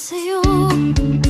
ますよ。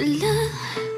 Love